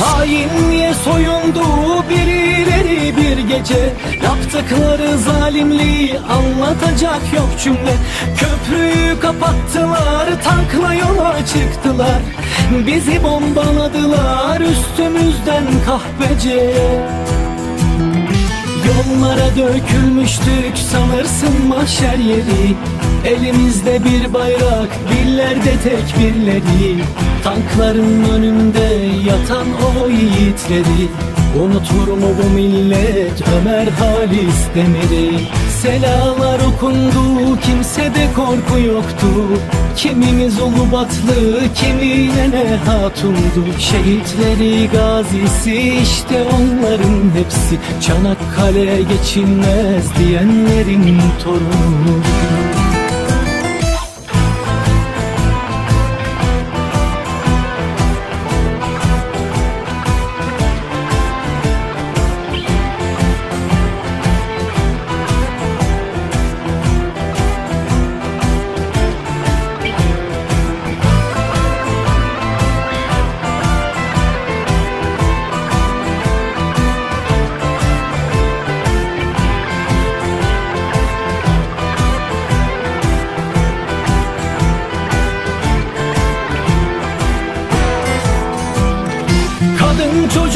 Hainliğe soyundu birileri bir gece. Yaptıkları zalimliği anlatacak yok cümle. Köprüyü kapattılar tankla yola çıktılar. Bizi bombaladılar üstümüzden kahpece. Yollara dökülmüştük sanırsın mahşer yeri. Elimizde bir bayrak, dillerde tekbirleri Tankların önünde yatan o yiğitleri Unutur mu bu millet? Ömer Halis Demir'i Selalar okundu kimsede korku yoktu. Kimimiz Ulubatlı kimi Nene Hatun'du? Şehitleri gazisi işte onların hepsi. Çanakkale geçilmez diyenlerin torunu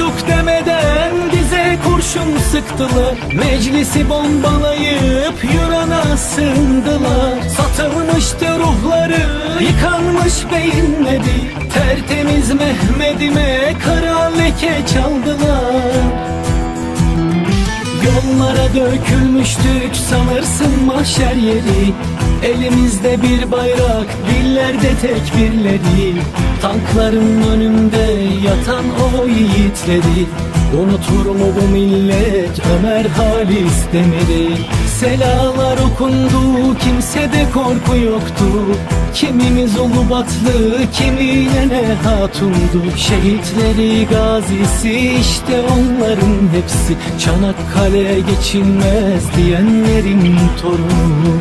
çocuk demeden bize kurşun sıktılar. Meclisi bombalayıp Yunan'a sığındılar. Satılmıştı ruhları yıkanmış beyinleri Tertemiz Mehmet'ime kara leke çaldılar. Yollara dökülmüştük sanırsın mahşer yeri Elimizde bir bayrak, dillerde tekbirleri Tankların önünde yatan o yiğitleri. Unutur mu bu millet Ömer Halis Demir'i Selalar okundu kimsede korku yoktu. Kimimiz Ulubatlı kimi Nene Hatun'du. Şehitleri gazisi işte onların hepsi. Çanakkale geçilmez diyenlerin torunu